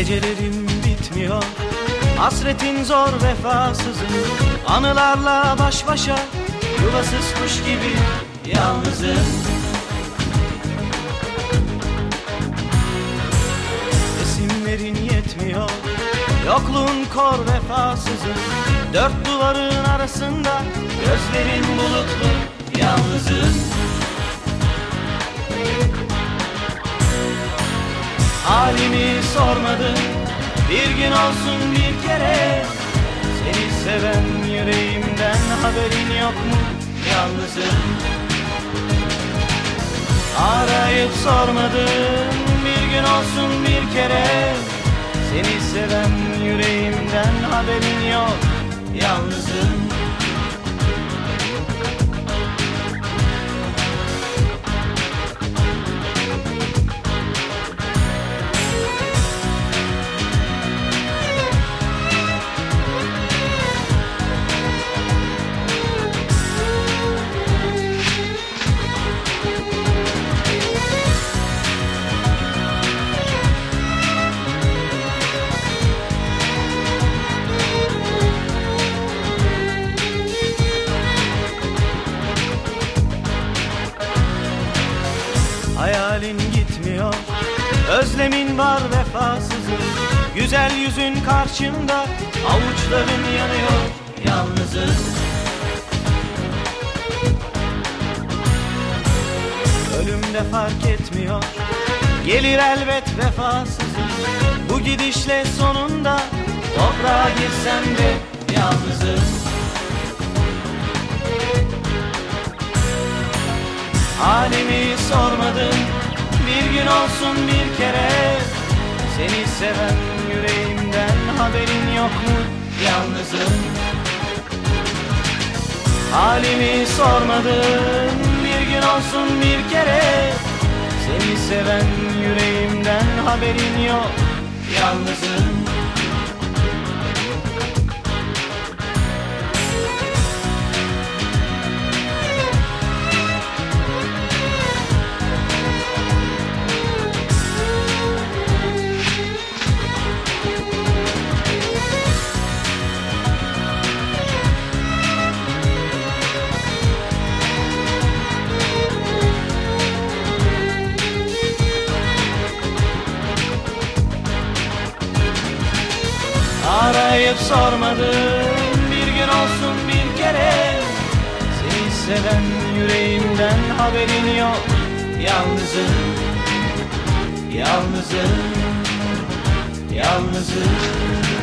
Gecelerim bitmiyor Hasretin zor vefasızım Anılarla baş başa Yuvasız kuş gibi yalnızım. Resimlerin yetmiyor Yokluğun kor vefasızım Dört duvarın arasında Gözlerin bulutlu yalnızım Sormadın Bir gün olsun bir kere. Seni seven yüreğimden haberin yok mu? Yalnızım. Arayıp sormadın Bir gün olsun bir kere. Seni seven yüreğimden haberin yok. Yalnızım Hayalin gitmiyor. Özlemin var vefasızım Güzel yüzün karşımda Avuçların yanıyor Yalnızım Ölümde fark etmiyor Gelir elbet vefasızım Bu gidişle sonunda Toprağa girsem de yalnızım Halimi sormadın Bir gün olsun bir kere. Seni seven yüreğimden haberin yok mu? Yalnızım. Halimi sormadın Bir gün olsun bir kere. Seni seven yüreğimden haberin yok. Yalnızım Arayıp sormadın bir gün olsun bir kere. Seni seven yüreğimden haberin yok Yalnızım, yalnızım, yalnızım